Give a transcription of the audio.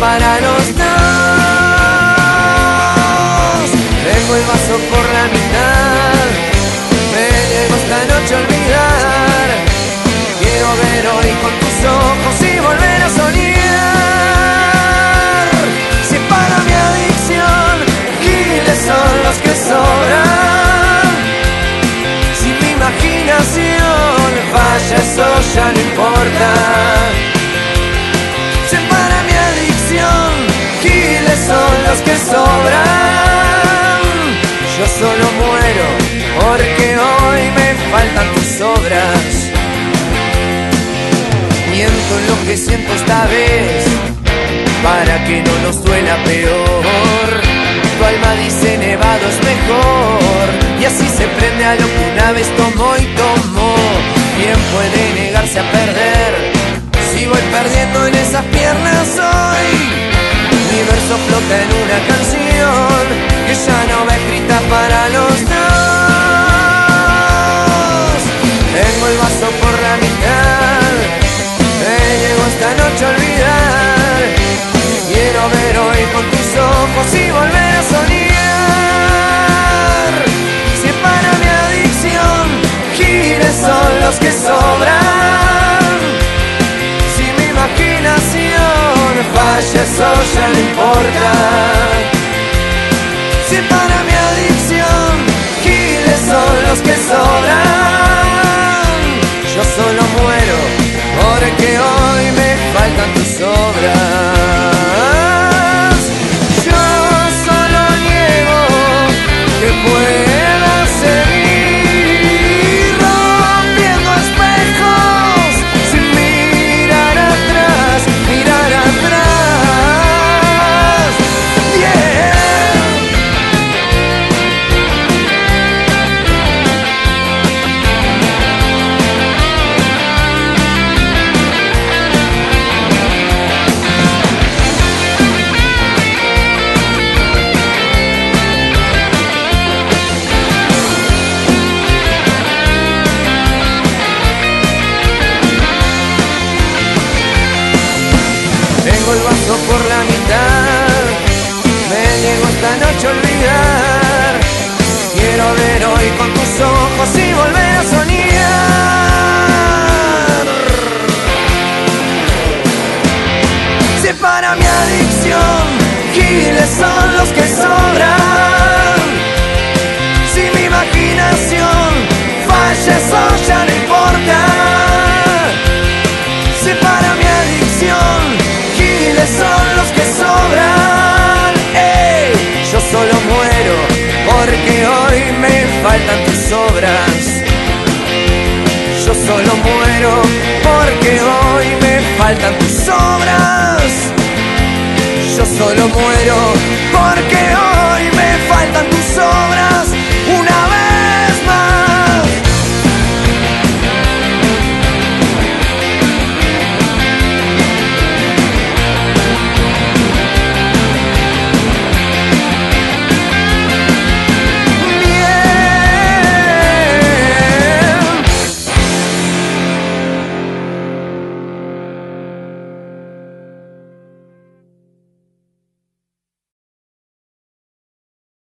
para los dos. Dejo el vaso En lo que siento esta vez para que no nos duela peor. Tu alma dice nevado es mejor y así se prende a lo que una vez tomó y tomó. ¿Quién puede negarse a perder? Si voy perdiendo en esas piernas tus ojos y volver llego esta noche olvidar. Quiero ver hoy con tus ojos y volver a soñar. Si para mi adicción giles son los que sobran. Yo solo muero porque hoy me faltan tus obras. Yo solo muero porque hoy...